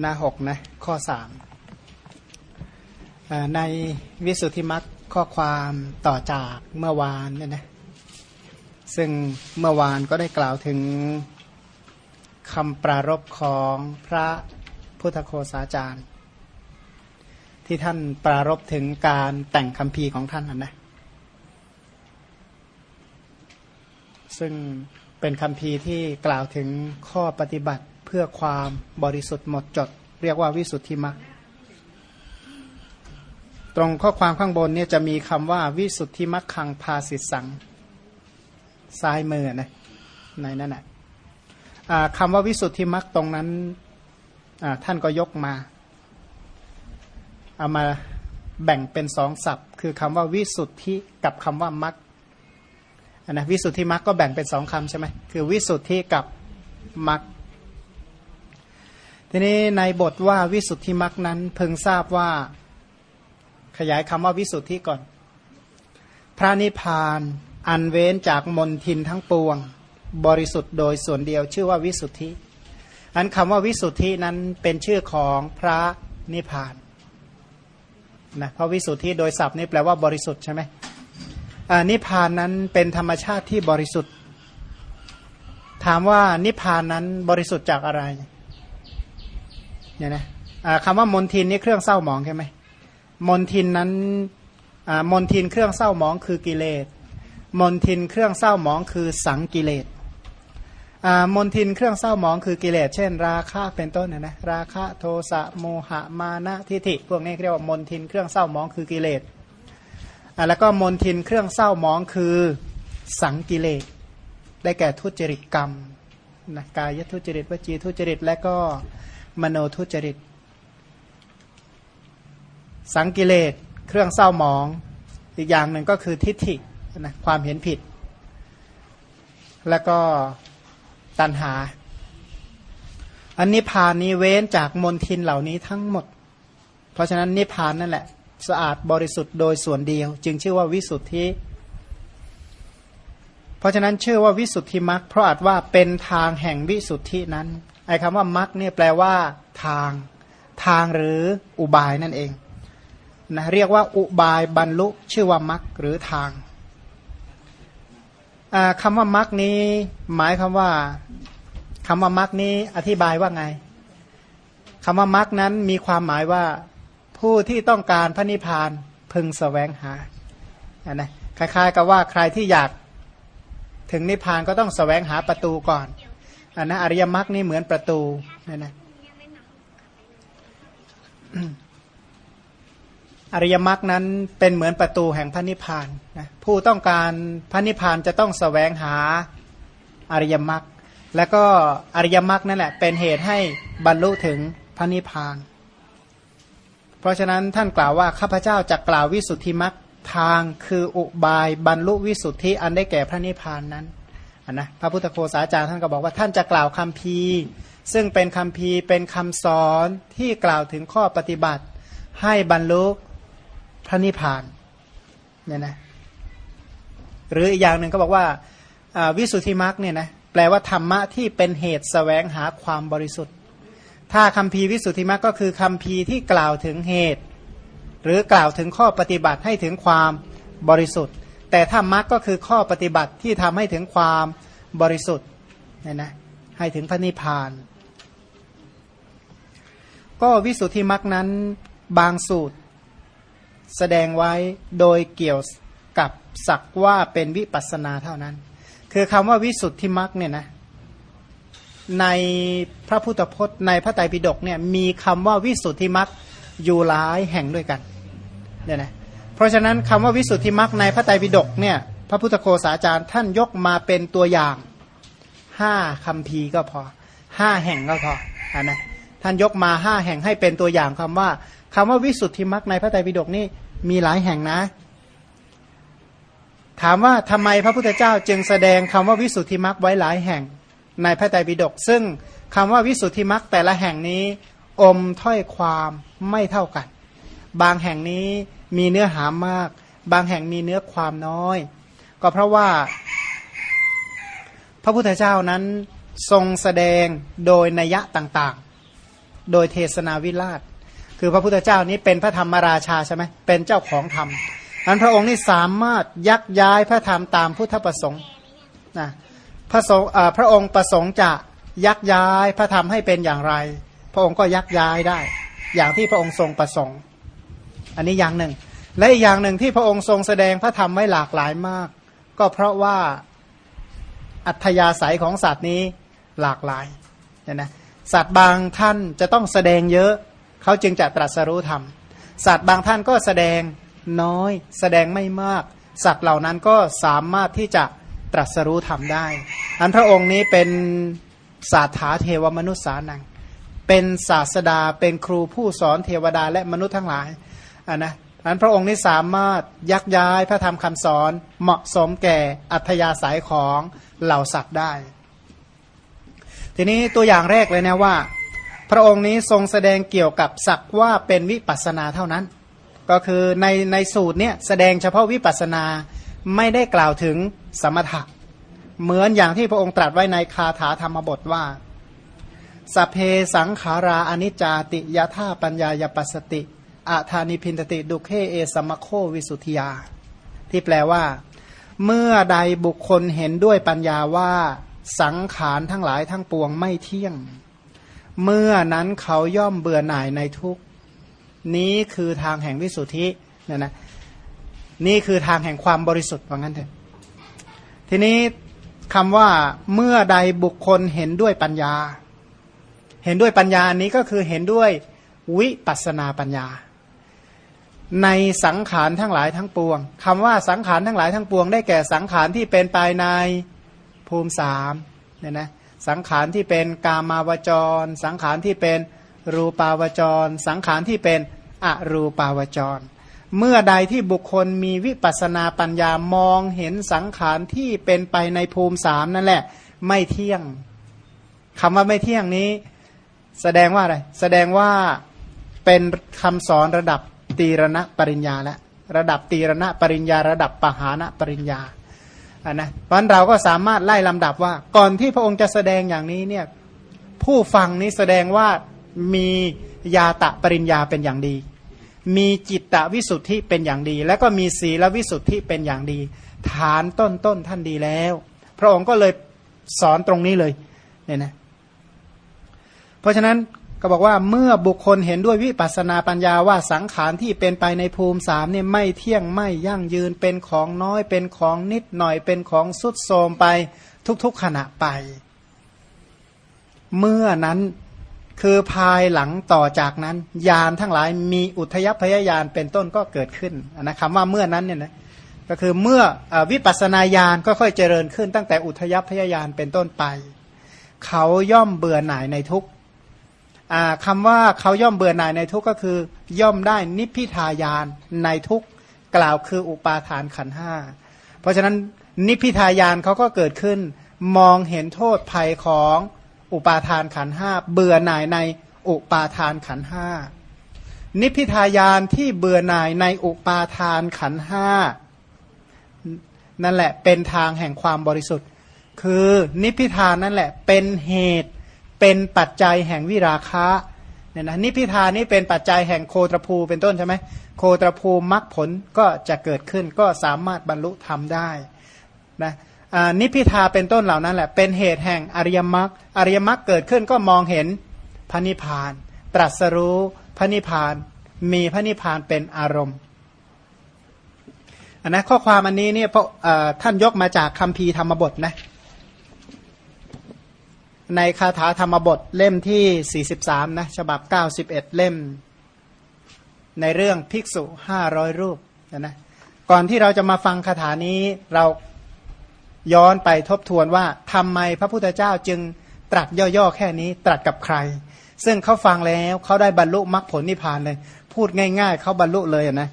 หน้าหกนะข้อสามในวิสุทธิมรรคข้อความต่อจากเมื่อวานเนี่ยนะซึ่งเมื่อวานก็ได้กล่าวถึงคำปรารบของพระพุทธโคสาจารย์ ที่ท่านปรารบถึงการแต่งคำพีของท่านนะซึ่งเป็นคำพีที่กล่าวถึงข้อปฏิบัติ เพื่อความบริสุทธิ์หมดจด เรียกว่าวิสุทธิมรรคตรงข้อความข้างบนเนี่ยจะมีคำว่าวิสุทธิมรรคังพาสิสังซ้ายมือนะในนั่นแหละคำว่าวิสุทธิมรรคตรงนั้นท่านก็ยกมา เอามาแบ่งเป็นสองศัพท์ คือคำว่าวิสุทธิกับคำว่ามรรคนะวิสุทธิมรรคก็แบ่งเป็นสองคำใช่ไหมคือวิสุทธิกับมรรค ทีนี้ในบทว่าวิสุทธิมรรคนั้นเพิ่งทราบว่า ขยายคำว่าวิสุทธิก่อน พระนิพพานอันเว้นจากมนทินทั้งปวง บริสุทธิ์โดยส่วนเดียว ชื่อว่าวิสุทธิ อันคำว่าวิสุทธินั้นเป็นชื่อของพระนิพพานนะเพราะวิสุทธิโดยศัพท์นี่แปลว่าบริสุทธิ์ใช่ไหมนิพพานนั้นเป็นธรรมชาติที่บริสุทธิ์ ถามว่านิพพานนั้นบริสุทธิ์จากอะไร เนี่ยนะคำว่ามนทินนี่เครื่องเศร้าหมองใช่ไหมมนทินนั้นมนทินเครื่องเศร้าหมองคือกิเลสมนทินเครื่องเศร้าหมองคือสังกิเลสมนทินเครื่องเศร้าหมองคือกิเลสเช่น ราคะเป็นต้นนะนะราคะโทสะโมหะมานะทิฏฐิพวกนี้เรียกว่ามนทินเครื่องเศร้าหมองคือกิเลสแล้วก็มนทินเครื่องเศร้าหมองคือสังกิเลสได้แก่ทุจริตกรรมนะกายทุจริตวจีทุจริตและก็ มโนทุจริต สังกิเลสเครื่องเศร้าหมอง อีกอย่างหนึ่งก็คือทิฏฐินะความเห็นผิด แล้วก็ตัณหา อันนิพานนี้เว้นจากมนทินเหล่านี้ทั้งหมด เพราะฉะนั้นนิพานนั่นแหละ สะอาดบริสุทธิ์โดยส่วนเดียว จึงชื่อว่าวิสุทธิเพราะฉะนั้นชื่อว่าวิสุทธิมรรคเพราะอาจว่าเป็นทางแห่งวิสุทธินั้น ไอ้คำว่ามรรคเนี่ยแปลว่า ทางทางหรืออุบายนั่นเองนะเรียกว่าอุบายบรรลุชื่อว่ามรรคหรือทางคำว่ามรรคนี้ หมายคำว่าคำว่ามรรคนี้อธิบายว่าไงคำว่ามรรคนั้นมีความหมายว่าผู้ที่ต้องการพระนิพพานพึงสแสวงหาอันนะคล้ายๆ กับว่าใครที่อยากถึงนิพพานก็ต้องสแสวงหาประตูก่อน อันนะอริยมรรคนี่เหมือนประตูนั่นะอริยมรรคนั้นเป็นเหมือนประตูแห่งพระนิพพานนะผู้ต้องการพระนิพพานจะต้องสแสวงหาอริยมรรคและก็อริยมรรคนั่นแหละเป็นเหตุให้บรรลุถึงพระนิพพาน เพราะฉะนั้นท่านกล่าวว่าข้าพเจ้าจะกล่าววิสุทธิมรรคทางคืออุบายบรรลุวิสุทธิอันได้แก่พระนิพพานนั้น นนะพระพุทธโฆษาจารย์ท่านก็บอกว่าท่านจะกล่าวคำพีซึ่งเป็นคำพีเป็นคำสอนที่กล่าวถึงข้อปฏิบัติ ให้บรรลุพระนิพพานเนี่ยนะหรืออีกอย่างหนึ่งก็บอกว่าวิสุทธิมรรคเนี่ยนะแปลว่าธรรมะที่เป็นเหตุสแสวงหาความบริสุทธิ์ ถ้าคำพีวิสุทธิมรรคก็คือคำพีที่กล่าวถึงเหตุ หรือกล่าวถึงข้อปฏิบัติให้ถึงความบริสุทธิ์ แต่ถ้ามรรคก็คือข้อปฏิบัติที่ทำให้ถึงความบริสุทธิ์เนี่ยนะให้ถึงพระนิพพาน ก็วิสุทธิมรรคนั้นบางสูตร แสดงไว้โดยเกี่ยวกับสักว่าเป็นวิปัสนาเท่านั้น คือคำว่าวิสุทธิมรรคเนี่ยนะในพระพุทธพจน์ในพระไตรปิฎกเนี่ยมีคำว่าวิสุทธิมรรคอยู่หลายแห่งด้วยกันเนี่ยนะ เพราะฉะนั้นคำว่าวิสุทธิมรรคในพระไตรปิฎกเนี่ยพระพุทธโฆษาจารย์ท่านยกมาเป็นตัวอย่างห้าคำพีก็พอห้าแห่งก็พออนนะท่านยกมาห้าแห่งให้เป็นตัวอย่างคำว่าคำว่าวิสุทธิมรรคในพระไตรปิฎกนี่มีหลายแห่งนะ ถามว่าทำไมพระพุทธเจ้าจึงแสดงคำว่าวิสุทธิมรรคไว้หลายแห่งในพระไตรปิฎกซึ่งคำว่าวิสุทธิมรรคแต่ละแห่งนี้ อมถ้อยความไม่เท่ากัน บางแห่งนี้ มีเนื้อหามาก บางแห่งมีเนื้อความน้อย ก็เพราะว่า พระพุทธเจ้านั้นทรงแสดงโดยนัยะต่างๆ โดยเทศนาวิราช คือพระพุทธเจ้านี้เป็นพระธรรมราชาใช่ไหมเป็นเจ้าของธรรมอันพระองค์นี่สามารถยักย้ายพระธรรมตามพุทธประสงค์นะพระสงฆ์พระองค์ประสงค์จะยักย้ายพระธรรมให้เป็นอย่างไร พระองค์ก็ยักย้ายได้ อย่างที่พระองค์ทรงประสงค์ อันนี้อย่างหนึ่ง และอีกอย่างหนึ่งที่พระองค์ทรงแสดงพระธรรมไว้หลากหลายมาก ก็เพราะว่าอัธยาศัยของสัตว์นี้หลากหลายเนี่ยนะสัตว์บางท่านจะต้องแสดงเยอะ เขาจึงจะตรัสรู้ธรรม สัตว์บางท่านก็แสดงน้อย แสดงไม่มาก สัตว์เหล่านั้นก็สามารถที่จะตรัสรู้ธรรมได้ อันพระองค์นี้เป็นศาสถาเทวมนุษย์สานัง เป็นศาสดาเป็นครูผู้สอนเทวดาและมนุษย์ทั้งหลาย อันนะอันพระองค์นี้สามารถยักย้ายพระธรรมคำสอนเหมาะสมแก่อัธยาศัยของเหล่าสัตว์ได้ ทีนี้ตัวอย่างแรกเลยนะว่า พระองค์นี้ทรงแสดงเกี่ยวกับสักว่าเป็นวิปัสนาเท่านั้น ก็คือในในสูตรเนี่ยแสดงเฉพาะวิปัสนาไม่ได้กล่าวถึงสมถะ เหมือนอย่างที่พระองค์ตรัสไว้ในคาถาธรรมบทว่าสเพสังขาราอนิจจติยะธาปัญญายปัสติ อาธานิพินตติดุเคเอสมโควิสุทธิยา ที่แปลว่า เมื่อใดบุคคลเห็นด้วยปัญญาว่าสังขารทั้งหลายทั้งปวงไม่เที่ยง เมื่อนั้นเขาย่อมเบื่อหน่ายในทุกนี้คือทางแห่งวิสุทธิเนี่ยนะนี่คือทางแห่งความบริสุทธิ์ว่างั้นเถอะทีนี้คำว่าเมื่อใดบุคคลเห็นด้วยปัญญา เห็นด้วยปัญญาอันนี้ก็คือเห็นด้วยวิปัสนาปัญญา ในสังขารทั้งหลายทั้งปวงคำว่าสังขารทั้งหลายทั้งปวง ได้แก่สังขารที่เป็นไปในภูมิสามเนี่ยนะสังขารที่เป็นกามาวจร สังขารที่เป็นรูปาวจร สังขารที่เป็นอรูปาวจร เมื่อใดที่บุคคลมีวิปัสนาปัญญามองเห็นสังขารที่เป็นไปในภูมิสามนั่นแหละ ไม่เที่ยงคำว่าไม่เที่ยงนี้ แสดงว่าอะไรแสดงว่าเป็นคำสอนระดับ ตีรณะปริญญาและระดับตีรณะปริญญา ระดับปหานะปริญญาอ่านะเพราะเราก็สามารถไล่ลำดับว่า ก่อนที่พระองค์จะแสดงอย่างนี้เนี่ยผู้ฟังนี้แสดงว่ามียาตะปริญญาเป็นอย่างดี มีจิตตวิสุทธิเป็นอย่างดี แล้วก็มีศีลวิสุทธิเป็นอย่างดี ฐานต้นต้นท่านดีแล้ว พระองค์ก็เลยสอนตรงนี้เลยเนี่ยนะเพราะฉะนั้น ก็บอกว่าเมื่อบุคคลเห็นด้วยวิปัสนาปัญญาว่าสังขารที่เป็นไปในภูมิสามเนี่ยไม่เที่ยงไม่ยั่งยืนเป็นของน้อยเป็นของนิดหน่อยเป็นของสุดโทมไปทุกๆขณะไป เมื่อนั้นคือภายหลังต่อจากนั้นยานทั้งหลายมีอุทยพยายานเป็นต้นก็เกิดขึ้นนะคำว่าเมื่อนั้นเนี่ยนะก็คือเมื่ออวิปัสนาญาณก็ค่อยเจริญขึ้นตั้งแต่อุทยพยายานเป็นต้นไป เขาย่อมเบื่อหน่ายในทุก คำว่าเขาย่อมเบื่อหน่ายในทุกก็คือย่อมได้นิพพิทายานในทุกกล่าวคืออุปาทานขันห้าเพราะฉะนั้นนิพพิทายานเขาก็เกิดขึ้น มองเห็นโทษภัยของอุปาทานขันห้าเบื่อหน่ายในอุปาทานขันห้านิพพิทายานที่เบื่อหน่ายในอุปาทานขันห้านั่นแหละเป็นทางแห่งความบริสุทธิ์ คือนิพพิทานนั่นแหละเป็นเหตุ เป็นปัจจัยแห่งวิราคะเนี่ยนะนิพพิทานนี้เป็นปัจจัยแห่งโคตรภูเป็นต้นใช่ไหมโคตรภูมรรคผลก็จะเกิดขึ้นก็สามารถบรรลุธรรมได้นะนิพิทาเป็นต้นเหล่านั้นแหละเป็นเหตุแห่งอริยมรรคอริยมรรคเกิดขึ้นก็มองเห็นพระนิพพาน ตรัสรู้พระนิพพานมีพระนิพพานเป็นอารมณ์อันนะข้อความอันนี้เนี่ยเพราะท่านยกมาจากคำพีธรรมบทนะ ในคาถาธรรมบทเล่มที่ 43 นะ ฉบับ 91 เล่ม ในเรื่องภิกษุ 500 รูปนะก่อนที่เราจะมาฟังคาถานี้เราย้อนไปทบทวนว่าทำไมพระพุทธเจ้าจึงตรัสย่อๆแค่นี้ตรัสกับใคร ซึ่งเขาฟังแล้วเขาได้บรรลุมรรคผลนิพพานเลย พูดง่าย ๆ เขาบรรลุเลยนะ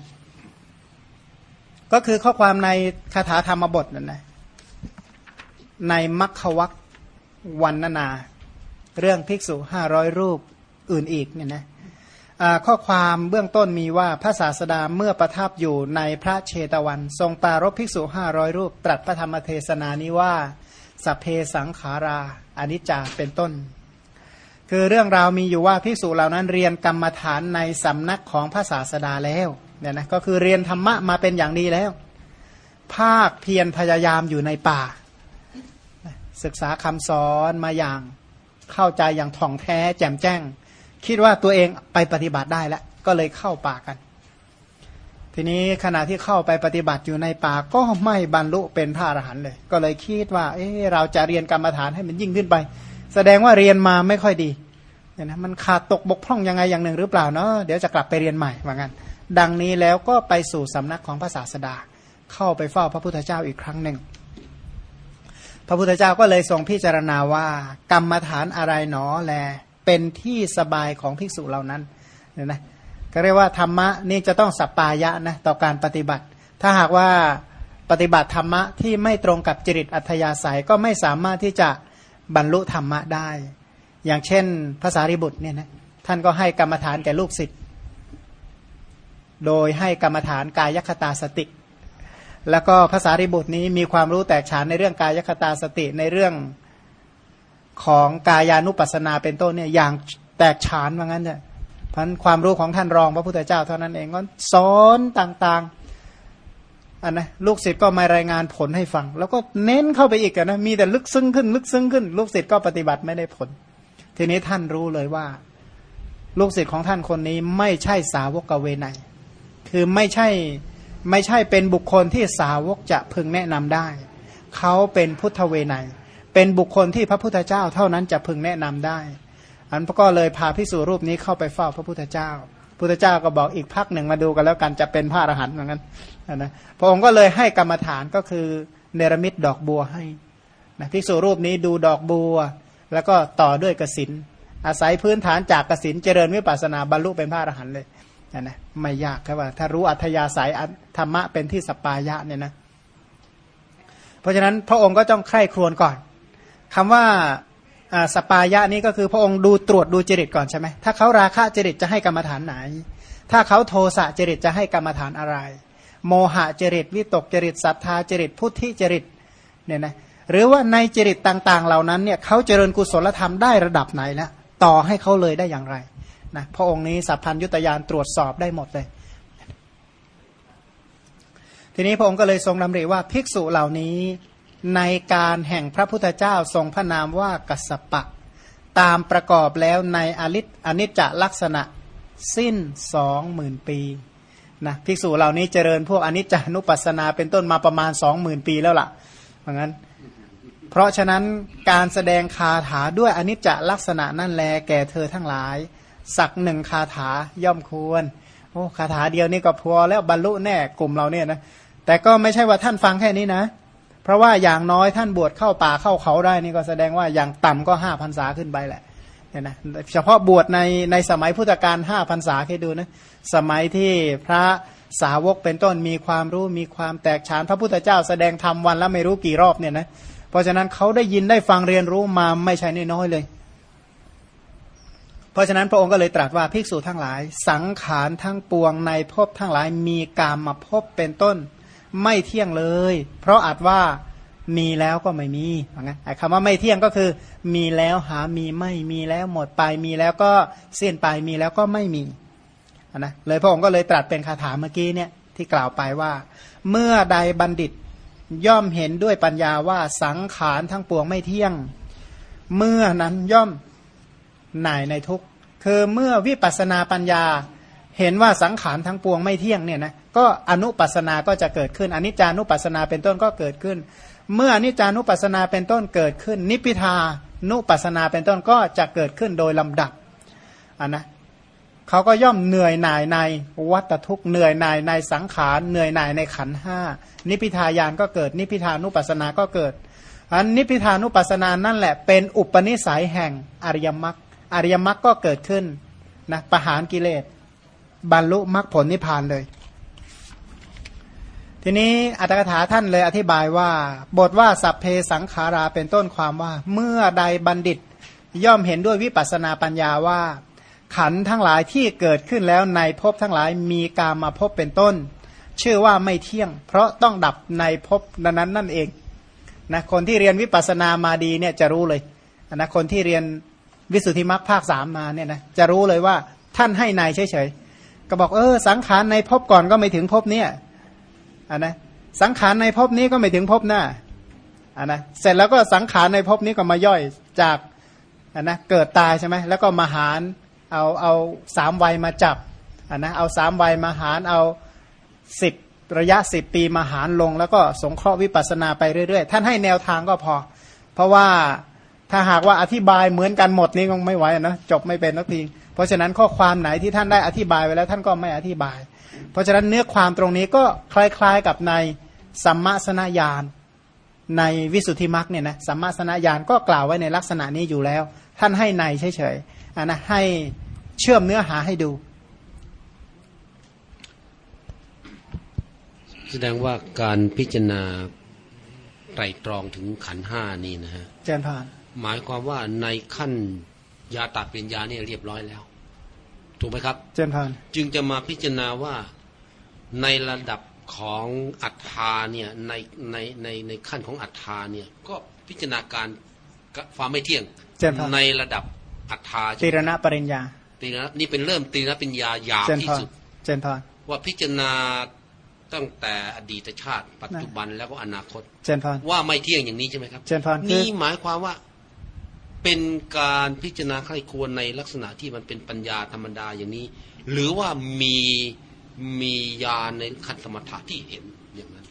ก็คือข้อความในคาถาธรรมบทนั่นนะในมัคควัก วันนานา เรื่องภิกษุห้าร้อยรูปอื่นอีกเนี่ยนะข้อความเบื้องต้นมีว่าพระศาสดาเมื่อประทับอยู่ในพระเชตวัน ทรงปารบภิกษุห้าร้อยรูป ตรัสพระธรรมเทศนานี้ว่าสัพเพสังขาราอนิจจาเป็นต้น คือเรื่องราวมีอยู่ว่าพิสูจเหล่านั้นเรียนกรรมฐานในสำนักของพระศาสดาแล้วเนี่ยนะก็คือเรียนธรรมะมาเป็นอย่างดีแล้ว ภาคเพียรพยายามอยู่ในป่า ศึกษาคำสอนมาอย่างเข้าใจอย่างท่องแท้ แจ่มแจ้ง คิดว่าตัวเองไปปฏิบัติได้แล้ว ก็เลยเข้าป่ากัน ทีนี้ขณะที่เข้าไปปฏิบัติอยู่ในป่าก็ไม่บรรลุเป็นพระอรหันต์เลย ก็เลยคิดว่า เออเราจะเรียนกรรมฐานให้มันยิ่งขึ้นไป แสดงว่าเรียนมาไม่ค่อยดีเนี่ยนะมันขาดตกบกพร่องยังไงอย่างหนึ่งหรือเปล่าเนาะเดี๋ยวจะกลับไปเรียนใหม่ว่างั้นดังนี้แล้วก็ไปสู่สำนักของพระศาสดา เข้าไปเฝ้าพระพุทธเจ้าอีกครั้งหนึ่ง พระพุทธเจ้าก็เลยทรงพิจารณาว่า กรรมฐานอะไรหนอแล เป็นที่สบายของภิกษุเหล่านั้นเนี่ยนะก็เรียกว่าธรรมะนี่จะต้องสัปปายะนะต่อการปฏิบัติ ถ้าหากว่าปฏิบัติธรรมะที่ไม่ตรงกับจริตอัธยาศัยก็ไม่สามารถที่จะบรรลุธรรมะได้ อย่างเช่นภาษาริบุตรเนี่ยนะท่านก็ให้กรรมฐานแก่ลูกศิษย์โดยให้กรรมฐานกายคตาสติ แล้วก็ภาษาริบุตรนี้มีความรู้แตกฉานในเรื่องกายคตาสติในเรื่องของกายานุปัสสนาเป็นต้นเนี่ยอย่างแตกฉานว่างั้นเนี่ยพันความรู้ของท่านรองพระพุทธเจ้าเท่านั้นเองก็สอนต่างๆอันนะลูกศิษย์ก็มารายงานผลให้ฟัง แล้วก็เน้นเข้าไปอีกนะมีแต่ลึกซึ้งขึ้น ลึกซึ้งขึ้น ลูกศิษย์ก็ปฏิบัติไม่ได้ผล ทีนี้ท่านรู้เลยว่า ลูกศิษย์ของท่านคนนี้ไม่ใช่สาวกเวไนคือไม่ใช่ ไม่ใช่เป็นบุคคลที่สาวกจะพึงแนะนำได้ เขาเป็นพุทธเวไนเป็นบุคคลที่พระพุทธเจ้าเท่านั้นจะพึงแนะนำได้ อันพระก็เลยพาพิสูรรูปนี้เข้าไปเฝ้าพระพุทธเจ้า พุทธเจ้าก็บอกอีกพักหนึ่งมาดูกันแล้วกันจะเป็นพระอรหันต์เหมือนกันนะพระองค์ก็เลยให้กรรมฐานก็คือเนรมิตดอกบัวให้นะพิสูรรูปนี้ดูดอกบัว แล้วก็ต่อด้วยกสินอาศัยพื้นฐานจากกสินเจริญวิปัสนาบรรลุเป็นพระอรหันต์เลย นะไม่ยากครับว่า ถ้ารู้อัธยาศัยธรรมะเป็นที่สปายะเนี่ยนะ เพราะฉะนั้นพระองค์ก็ต้องใคร่ครวญก่อนคำว่าสปายะนี้ก็คือพระองค์ดูตรวจดูจริตก่อนใช่ไหมถ้าเขาราคะจริตจะให้กรรมฐานไหน ถ้าเขาโทสะจริตจะให้กรรมฐานอะไร โมหะจริตวิตกจริตศรัทธาจริตพุทธิจริตเนี่ยนะหรือว่าในจริตต่างๆ เหล่านั้นเนี่ยเขาเจริญกุศลธรรมได้ระดับไหนแล้วต่อให้เขาเลยได้อย่างไร นะพระองค์นี้สัพพัญยุตยานตรวจสอบได้หมดเลย ทีนี้พระองค์ก็เลยทรงดำริว่าภิกษุเหล่านี้ในการแห่งพระพุทธเจ้าทรงพระนามว่ากัสปะ ตามประกอบแล้วในอลิศอนิจจลักษณะสิ้นสองหมื่นปีนะภิกษุเหล่านี้เจริญพวกอนิจจานุปัสสนาเป็นต้นมาประมาณสองหมื่นปีแล้วล่ะเพราะงั้น เพราะฉะนั้นการแสดงคาถาด้วยอนิจจลักษณะนั่นแลแก่เธอทั้งหลาย สักหนึ่งคาถาย่อมควรโอ้คาถาเดียวนี่ก็พอแล้วบรรลุแน่กลุ่มเราเนี่ยนะแต่ก็ไม่ใช่ว่าท่านฟังแค่นี้นะ เพราะว่าอย่างน้อยท่านบวชเข้าป่าเข้าเขาได้นี่ก็แสดงว่าอย่างต่ำก็ห้าพันษาขึ้นไปแหละเนี่ยนะเฉพาะบวชในในสมัยพุทธกาลห้าพันษาคิดดูนะสมัยที่พระสาวกเป็นต้นมีความรู้มีความแตกฉานพระพุทธเจ้าแสดงธรรมวันละไม่รู้กี่รอบเนี่ยนะเพราะฉะนั้นเขาได้ยินได้ฟังเรียนรู้มาไม่ใช่น้อยเลย เพราะฉะนั้นพระองค์ก็เลยตรัสว่าภิกษุทั้งหลาย สังขารทั้งปวงในภพทั้งหลายมีกามมาพบเป็นต้น ไม่เที่ยงเลย เพราะอาจว่ามีแล้วก็ไม่มีไงคำว่าไม่เที่ยงก็คือ มีแล้วหามีไม่มีแล้วหมดไปมีแล้วก็เส้นไปมีแล้วก็ไม่มีนะเลยพระองค์ก็เลยตรัสเป็นคาถาเมื่อกี้เนี่ยที่กล่าวไปว่า เมื่อใดบัณฑิตย่อมเห็นด้วยปัญญาว่าสังขารทั้งปวงไม่เที่ยง เมื่อนั้นย่อม หน่ายในทุกคือเมื่อวิปัสนาปัญญา เห็นว่าสังขารทั้งปวงไม่เที่ยงเนี่ยนะก็อนุปัสนาก็จะเกิดขึ้นอนิจจานุปัสนาเป็นต้นก็เกิดขึ้น เมื่ออนิจจานุปัสนาเป็นต้นเกิดขึ้น นิพิทานุปัสนาเป็นต้นก็จะเกิดขึ้นโดยลำดับอันนะเขาก็ย่อมเหนื่อยหน่ายในวัตทุกเหนื่อยหน่ายในสังขารเหนื่อยหน่ายในขันห้านิพิทายานก็เกิด นิพิทานุปัสนาก็เกิดอันนิพิทานุปัสนานั่นแหละเป็นอุปนิสัยแห่งอริยมรรค อริยมรรคก็เกิดขึ้นนะประหารกิเลส บรรลุมรรคผลนิพพานเลย ทีนี้อัตถกถาท่านเลยอธิบายว่า บทว่าสัพเพสังขาราเป็นต้นความว่า เมื่อใดบัณฑิตย่อมเห็นด้วยวิปัสนาปัญญาว่า ขันทั้งหลายที่เกิดขึ้นแล้วในภพทั้งหลายมีกามาภพเป็นต้น ชื่อว่าไม่เที่ยง เพราะต้องดับในภพนั้นนั่นเองนะคนที่เรียนวิปัสนามาดีเนี่ยจะรู้เลยนะคนที่เรียน วิสุทธิมรรคภาคสามมาเนี่ยนะจะรู้เลยว่าท่านให้ในเฉยๆ ก็บอกเออสังขารในภพก่อนก็ไม่ถึงภพเนี่ยอ่านะสังขารในภพนี้ก็ไม่ถึงภพหน้าอ่านะเสร็จแล้วก็สังขารในภพนี้ก็มาย่อยจากอ่านะเกิดตายใช่ไหมแล้วก็มาหารเอาเอาสามวัยมาจับอ่านะเอาสามวัยมาหารเอาสิบระยะสิบปีมาหารลง แล้วก็สงเคราะห์วิปัสสนาไปเรื่อยๆ ท่านให้แนวทางก็พอ เพราะว่า ถ้าหากว่าอธิบายเหมือนกันหมดนี่ก็ไม่ไหวนะจบไม่เป็นนักทีเพราะฉะนั้นข้อความไหนที่ท่านได้อธิบายไว้แล้วท่านก็ไม่อธิบาย เพราะฉะนั้นเนื้อความตรงนี้ก็คล้ายๆกับในสัมมาสนญาณในวิสุทธิมรรคเนี่ยนะสัมมาสนญาณก็กล่าวไว้ในลักษณะนี้อยู่แล้ว ท่านให้ในเฉยๆนะให้เชื่อมเนื้อหาให้ดู แสดงว่าการพิจารณาไตรตรองถึงขันธ์ห้านี่นะฮะเจริญพาน หมายความว่าในขั้นยาตัดเป็นยาเนี่ยเรียบร้อยแล้ว ถูกไหมครับ เจริญพานจึงจะมาพิจารณาว่าในระดับของอัฏฐาเนี่ยในในในในขั้นของอัฏฐาเนี่ยก็พิจารณาการความไม่เที่ยงเจริญพานในระดับอัฏฐาตีรณปริญญาตีนะนี่เป็นเริ่มตีนะเป็นยาหยาบเจริญที่พานสุดเจริญพานว่าพิจารณาตั้งแต่อดีตชาติ ปัจจุบันแล้วก็อนาคต เจริญพานว่าไม่เที่ยงอย่างนี้ใช่ไหมครับ เจริญพานคือนี่หมายความว่า เป็นการพิจารณาใครควรในลักษณะที่มันเป็นปัญญาธรรมดาอย่างนี้ หรือว่ามีมีญาณในขันสมถะที่เห็นอย่างนั้น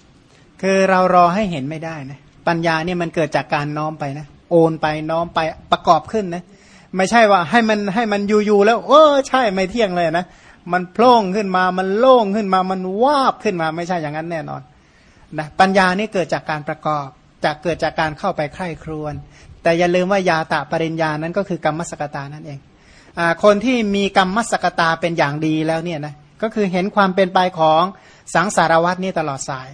คือเรารอให้เห็นไม่ได้นะปัญญาเนี่ยมันเกิดจากการน้อมไปนะโอนไปน้อมไปประกอบขึ้นนะไม่ใช่ว่าให้มันให้มันอยู่ๆแล้ว เออใช่ไม่เที่ยงเลยนะมันโพล่งขึ้นมามันโล่งขึ้นมามันวาบขึ้นมาไม่ใช่อย่างนั้นแน่นอนนะปัญญานี่เกิดจากการประกอบจากเกิดจากการเข้าไปไข้ครวน แต่อย่าลืมว่ายาตะปริญญานั้นก็คือกรรมสกตานั่นเองอคนที่มีกรรมสกตาเป็นอย่างดีแล้วเนี่ยนะก็คือเห็นความเป็นไปของสังสารวัตนี่ตลอดสาย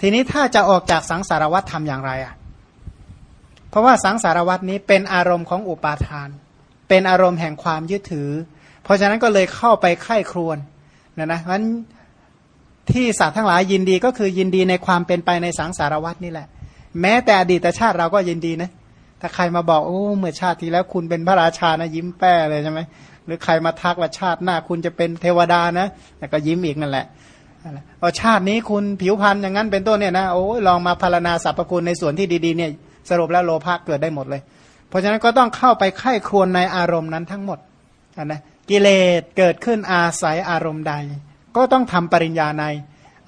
ทีนี้ถ้าจะออกจากสังสารวัตทำอย่างไรอะเพราะว่าสังสารวัตนี้เป็นอารมณ์ของอุปาทาน เป็นอารมณ์แห่งความยึดถือ เพราะฉะนั้นก็เลยเข้าไปไข้ครวนนะนะมันที่สัตว์ทั้งหลายยินดีก็คือยินดีในความเป็นไปในสังสารวัตนี่แหละ แม้แต่อดีตชาติเราก็ยินดีนะ ถ้าใครมาบอกโอ้เมื่อชาติที่แล้วคุณเป็นพระราชานะยิ้มแป้เลยใช่ไหมหรือใครมาทักว่าชาติหน้าคุณจะเป็นเทวดานะแต่ก็ยิ้มอีกนั่นแหละพอชาตินี้คุณผิวพรรณอย่างนั้นเป็นต้นเนี่ยนะโอ้ยลองมาพารณาสรรพคุณในส่วนที่ดีๆเนี่ยสรุปแล้วโลภะเกิดได้หมดเลย เพราะฉะนั้นก็ต้องเข้าไปไข้ครวนในอารมณ์นั้นทั้งหมดนะกิเลสเกิดขึ้นอาศัยอารมณ์ใด ก็ต้องทำปริญญาใน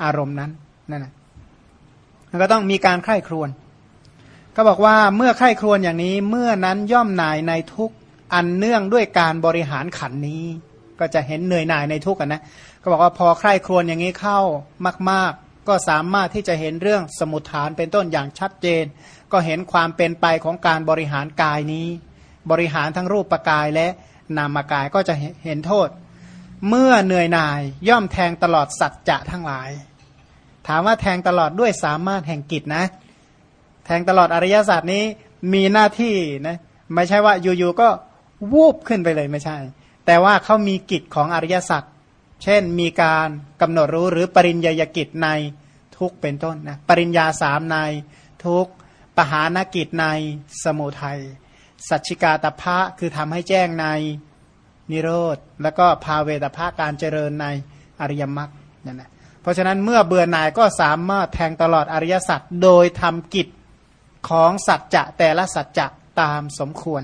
อารมณ์นั้นนั่นนะก็ต้องมีการไข้ครวน ก็บอกว่าเมื่อไข้ครวนอย่างนี้เมื่อนั้นย่อมนายในทุกอันเนื่องด้วยการบริหารขันนี้ ก็จะเห็นเหนื่อยหน่ายในทุกันนะก็บอกว่าพอใคร่ครวญอย่างนี้เข้ามาก ๆ ก็สามารถที่จะเห็นเรื่องสมุทฐานเป็นต้นอย่างชัดเจน ก็เห็นความเป็นไปของการบริหารกายนี้ บริหารทั้งรูปกายและนามกายก็จะเห็นโทษ เมื่อเหนื่อยหน่ายย่อมแทงตลอดสัจจะทั้งหลาย ถามว่าแทงตลอดด้วยสามารถแห่งกิจนะ แทงตลอดอริยศาสตร์นี้มีหน้าที่นะไม่ใช่ว่าอยู่ๆก็วูบขึ้นไปเลยไม่ใช่ แต่ว่าเขามีกิจของอริยสัจเช่นมีการกำหนดรู้หรือปริญญากิจในทุกเป็นต้นนะปริญญาสามในทุกปหานกิจในสมุทัยสัจฉิกาตภะคือทำให้แจ้งในนิโรธ แล้วก็ภาเวตภะการเจริญในอริยมรรคนั่นนะเพราะฉะนั้นเมื่อเบื่อหน่ายก็สามารถแทงตลอดอริยสัจโดยทำกิจ ของสัจจะแต่ละสัจจะตามสมควร